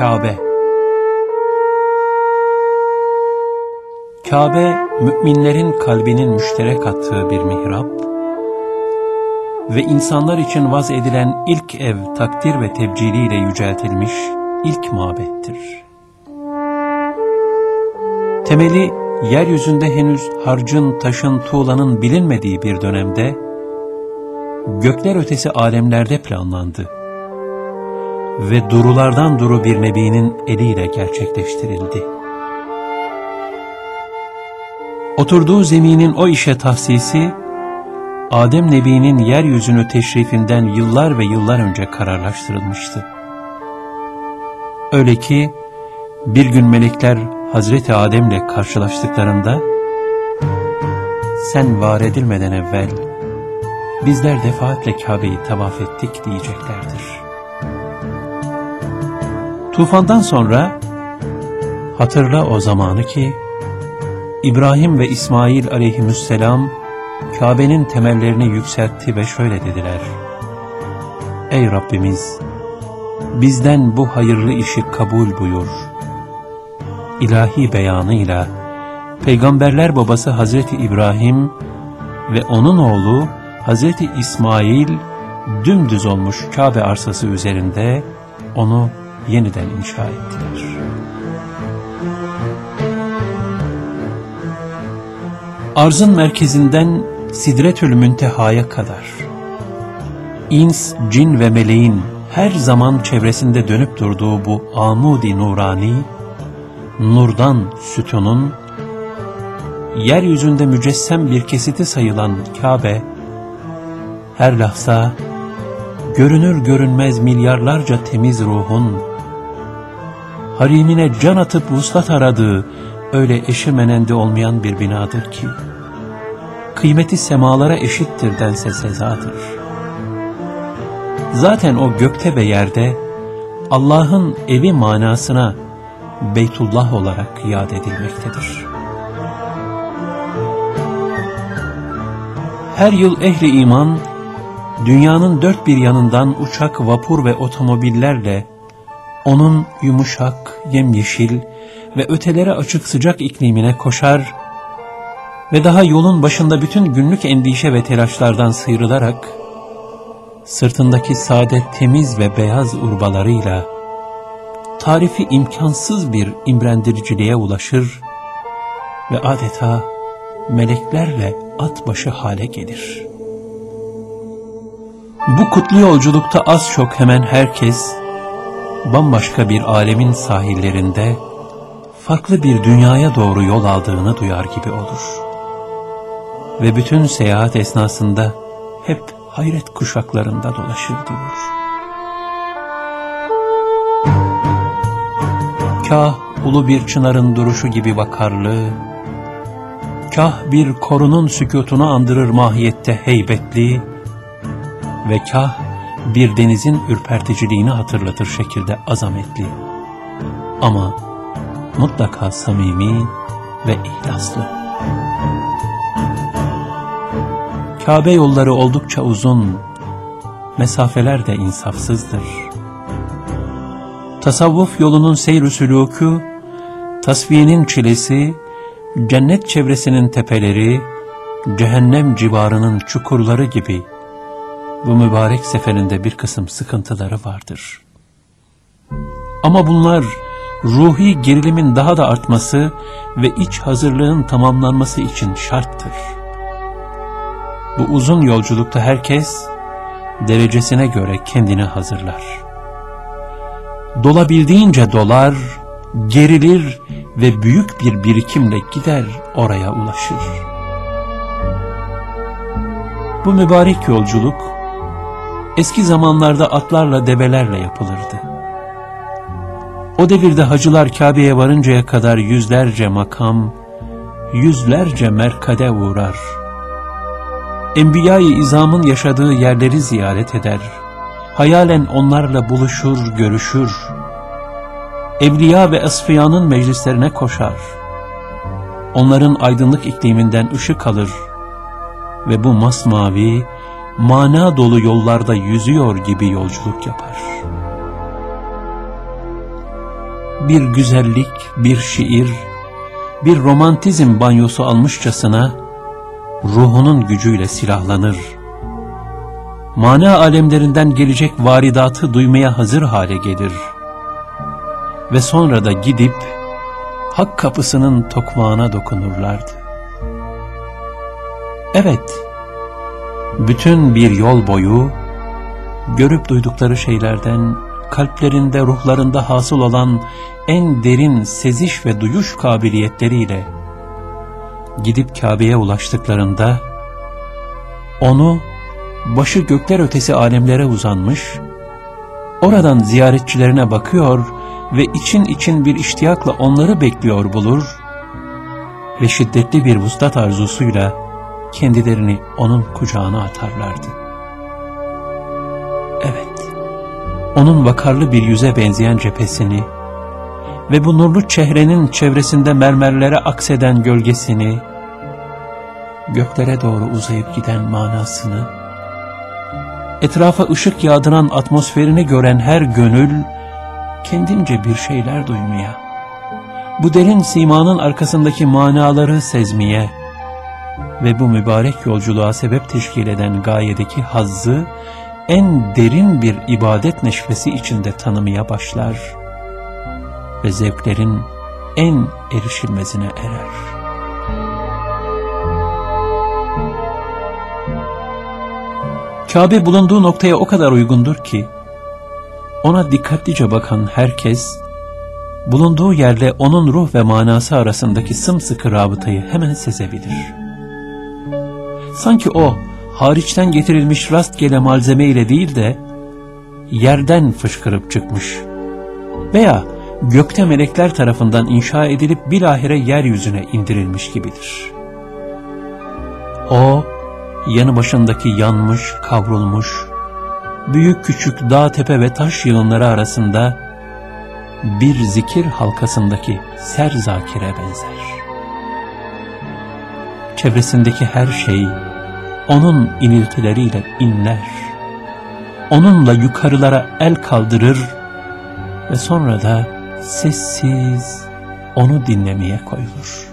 Kabe Kabe, müminlerin kalbinin müşterek attığı bir mihrap ve insanlar için vaz edilen ilk ev takdir ve tebciliyle yüceltilmiş ilk mabettir. Temeli, yeryüzünde henüz harcın, taşın, tuğlanın bilinmediği bir dönemde, gökler ötesi alemlerde planlandı ve durulardan duru bir nebinin eliyle gerçekleştirildi. Oturduğu zeminin o işe tahsisi, Adem Nebi'nin yeryüzünü teşrifinden yıllar ve yıllar önce kararlaştırılmıştı. Öyle ki bir gün melekler Hazreti Adem'le karşılaştıklarında sen var edilmeden evvel bizler defaatle Kabe'yi tavaf ettik diyeceklerdir. Tufandan sonra hatırla o zamanı ki İbrahim ve İsmail aleyhisselam Kabe'nin temellerini yükseltti ve şöyle dediler. Ey Rabbimiz! Bizden bu hayırlı işi kabul buyur. İlahi beyanıyla Peygamberler babası Hazreti İbrahim ve onun oğlu Hazreti İsmail dümdüz olmuş Kabe arsası üzerinde onu yeniden inşa ettiler. Arzın merkezinden Sidretül Münteha'ya kadar ins, cin ve meleğin her zaman çevresinde dönüp durduğu bu amudi nurani, nurdan sütunun, yeryüzünde mücessem bir kesiti sayılan Kabe, her lahza, görünür görünmez milyarlarca temiz ruhun, harimine can atıp vuslat aradığı öyle eşi menende olmayan bir binadır ki, kıymeti semalara eşittir dense sezadır. Zaten o gökte ve yerde Allah'ın evi manasına Beytullah olarak yad edilmektedir. Her yıl ehli iman, dünyanın dört bir yanından uçak, vapur ve otomobillerle onun yumuşak, yemyeşil ve ötelere açık sıcak iklimine koşar ve daha yolun başında bütün günlük endişe ve telaşlardan sıyrılarak, sırtındaki sade temiz ve beyaz urbalarıyla, tarifi imkansız bir imrendiriciliğe ulaşır ve adeta meleklerle at başı hale gelir. Bu kutlu yolculukta az çok hemen herkes, bambaşka bir alemin sahillerinde, farklı bir dünyaya doğru yol aldığını duyar gibi olur ve bütün seyahat esnasında hep hayret kuşaklarında dolaşır durur. Kah ulu bir çınarın duruşu gibi vakarlı, kah bir korunun sükutunu andırır mahiyette heybetli ve kah bir denizin ürperticiliğini hatırlatır şekilde azametli. Ama mutlaka samimi ve ihlaslı. Kabe yolları oldukça uzun, mesafeler de insafsızdır. Tasavvuf yolunun seyr-ü sülûkü, tasfiyenin çilesi, cennet çevresinin tepeleri, cehennem civarının çukurları gibi bu mübarek seferinde bir kısım sıkıntıları vardır. Ama bunlar ruhi gerilimin daha da artması ve iç hazırlığın tamamlanması için şarttır. Bu uzun yolculukta herkes derecesine göre kendini hazırlar. Dolabildiğince dolar, gerilir ve büyük bir birikimle gider oraya ulaşır. Bu mübarek yolculuk eski zamanlarda atlarla develerle yapılırdı. O devirde hacılar Kabe'ye varıncaya kadar yüzlerce makam, yüzlerce merkade uğrar Enbiya-i İzam'ın yaşadığı yerleri ziyaret eder. Hayalen onlarla buluşur, görüşür. Evliya ve asfiyanın meclislerine koşar. Onların aydınlık ikliminden ışık alır ve bu masmavi, mana dolu yollarda yüzüyor gibi yolculuk yapar. bir güzellik, bir şiir, bir romantizm banyosu almışçasına ruhunun gücüyle silahlanır. Mana alemlerinden gelecek varidatı duymaya hazır hale gelir. Ve sonra da gidip hak kapısının tokmağına dokunurlardı. Evet, bütün bir yol boyu görüp duydukları şeylerden kalplerinde ruhlarında hasıl olan en derin seziş ve duyuş kabiliyetleriyle gidip Kabe'ye ulaştıklarında onu başı gökler ötesi alemlere uzanmış, oradan ziyaretçilerine bakıyor ve için için bir iştiyakla onları bekliyor bulur ve şiddetli bir vuslat arzusuyla kendilerini onun kucağına atarlardı. Evet, onun vakarlı bir yüze benzeyen cephesini ve bu nurlu çehrenin çevresinde mermerlere akseden gölgesini, göklere doğru uzayıp giden manasını, etrafa ışık yağdıran atmosferini gören her gönül, kendince bir şeyler duymaya, bu derin simanın arkasındaki manaları sezmeye ve bu mübarek yolculuğa sebep teşkil eden gayedeki hazzı, en derin bir ibadet neşvesi içinde tanımaya başlar ve zevklerin en erişilmezine erer. Kabe bulunduğu noktaya o kadar uygundur ki, ona dikkatlice bakan herkes, bulunduğu yerde onun ruh ve manası arasındaki sımsıkı rabıtayı hemen sezebilir. Sanki o, hariçten getirilmiş rastgele malzeme ile değil de, yerden fışkırıp çıkmış veya gökte melekler tarafından inşa edilip bilahire yeryüzüne indirilmiş gibidir. O, yanı başındaki yanmış, kavrulmuş, büyük küçük dağ tepe ve taş yığınları arasında bir zikir halkasındaki serzakire benzer. Çevresindeki her şey onun iniltileriyle inler. Onunla yukarılara el kaldırır ve sonra da sessiz onu dinlemeye koyulur.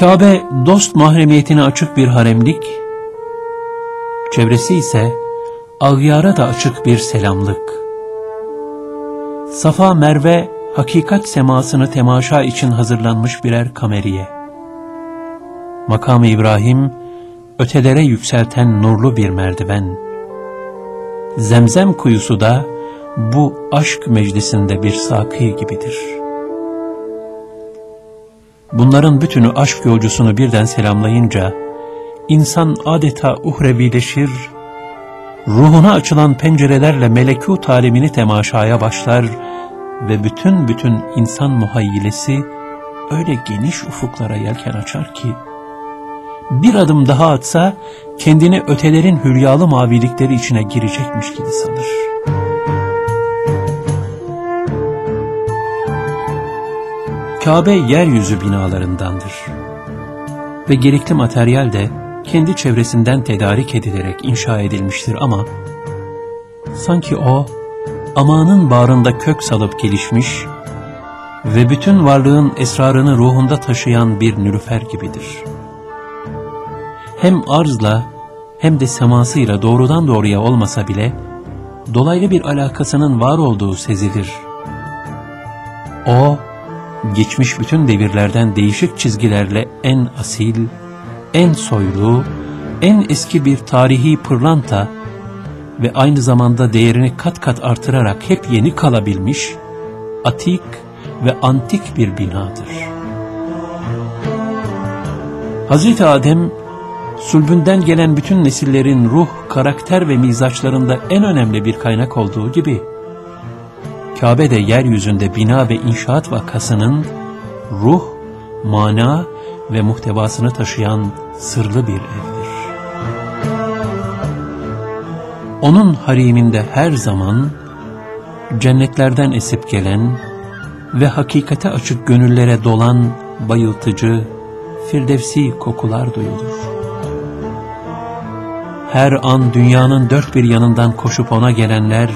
Kabe dost mahremiyetine açık bir haremlik, çevresi ise ağyara da açık bir selamlık. Safa Merve hakikat semasını temaşa için hazırlanmış birer kameriye. Makam İbrahim ötelere yükselten nurlu bir merdiven. Zemzem kuyusu da bu aşk meclisinde bir sakı gibidir.'' Bunların bütünü aşk yolcusunu birden selamlayınca, insan adeta uhrevileşir, ruhuna açılan pencerelerle melekut alemini temaşaya başlar ve bütün bütün insan muhayyilesi öyle geniş ufuklara yelken açar ki, bir adım daha atsa kendini ötelerin hülyalı mavilikleri içine girecekmiş gibi sanır. Kabe yeryüzü binalarındandır. Ve gerekli materyal de kendi çevresinden tedarik edilerek inşa edilmiştir ama sanki o amanın bağrında kök salıp gelişmiş ve bütün varlığın esrarını ruhunda taşıyan bir nülüfer gibidir. Hem arzla hem de semasıyla doğrudan doğruya olmasa bile dolaylı bir alakasının var olduğu sezilir. O, geçmiş bütün devirlerden değişik çizgilerle en asil, en soylu, en eski bir tarihi pırlanta ve aynı zamanda değerini kat kat artırarak hep yeni kalabilmiş, atik ve antik bir binadır. Hazreti Adem, sulbünden gelen bütün nesillerin ruh, karakter ve mizaçlarında en önemli bir kaynak olduğu gibi, Kabe de yeryüzünde bina ve inşaat vakasının ruh, mana ve muhtevasını taşıyan sırlı bir evdir. Onun hariminde her zaman cennetlerden esip gelen ve hakikate açık gönüllere dolan bayıltıcı, firdevsi kokular duyulur. her an dünyanın dört bir yanından koşup ona gelenler,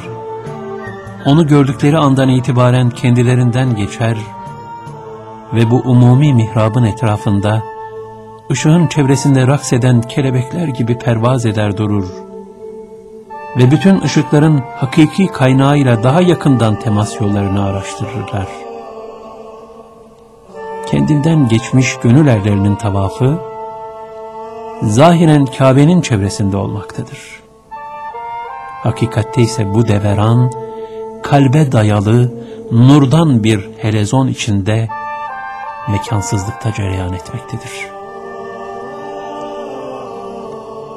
onu gördükleri andan itibaren kendilerinden geçer ve bu umumi mihrabın etrafında, ışığın çevresinde raks eden kelebekler gibi pervaz eder durur ve bütün ışıkların hakiki kaynağıyla daha yakından temas yollarını araştırırlar. Kendinden geçmiş gönül erlerinin tavafı, zahiren Kabe'nin çevresinde olmaktadır. Hakikatte ise bu deveran, kalbe dayalı, nurdan bir helezon içinde, mekansızlıkta cereyan etmektedir.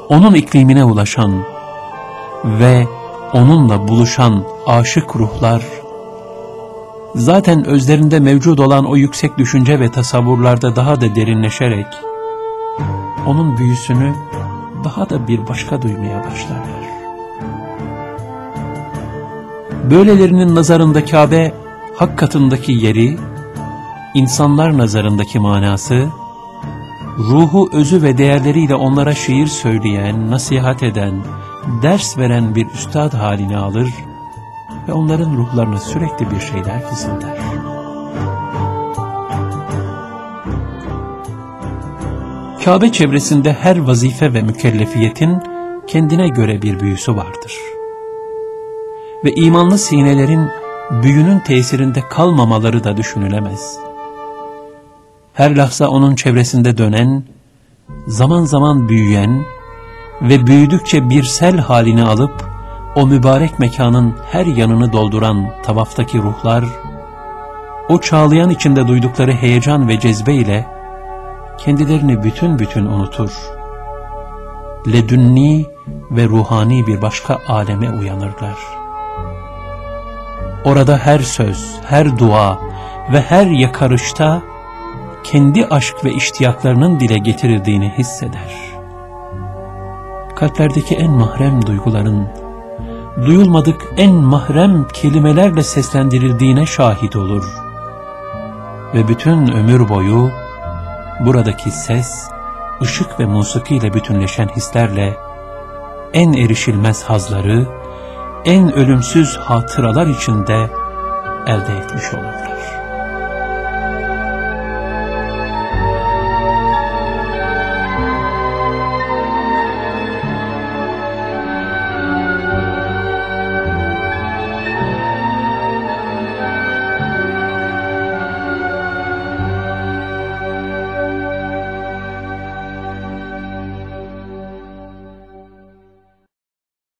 Onun iklimine ulaşan ve onunla buluşan aşık ruhlar, zaten özlerinde mevcut olan o yüksek düşünce ve tasavvurlarda daha da derinleşerek, onun büyüsünü daha da bir başka duymaya başlarlar. Böylelerinin nazarında Kabe, hak katındaki yeri, insanlar nazarındaki manası, ruhu, özü ve değerleriyle onlara şiir söyleyen, nasihat eden, ders veren bir üstad haline alır ve onların ruhlarına sürekli bir şeyler fısıldar. Kabe çevresinde her vazife ve mükellefiyetin kendine göre bir büyüsü vardır. Ve imanlı sinelerin büyünün tesirinde kalmamaları da düşünülemez. Her lahza onun çevresinde dönen, zaman zaman büyüyen ve büyüdükçe bir sel halini alıp o mübarek mekanın her yanını dolduran tavaftaki ruhlar, o çağlayan içinde duydukları heyecan ve cezbe ile kendilerini bütün bütün unutur. Ledünni ve ruhani bir başka aleme uyanırlar. Orada her söz, her dua ve her yakarışta kendi aşk ve iştiyaklarının dile getirildiğini hisseder. Kalplerdeki en mahrem duyguların, duyulmadık en mahrem kelimelerle seslendirildiğine şahit olur. Ve bütün ömür boyu buradaki ses, ışık ve musiki ile bütünleşen hislerle en erişilmez hazları, en ölümsüz hatıralar içinde elde etmiş olurlar.